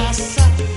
graça.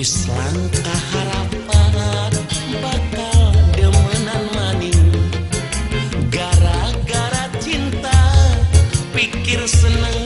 wis langkah harapan bakal demenan maning gara-gara cinta pikir seneng.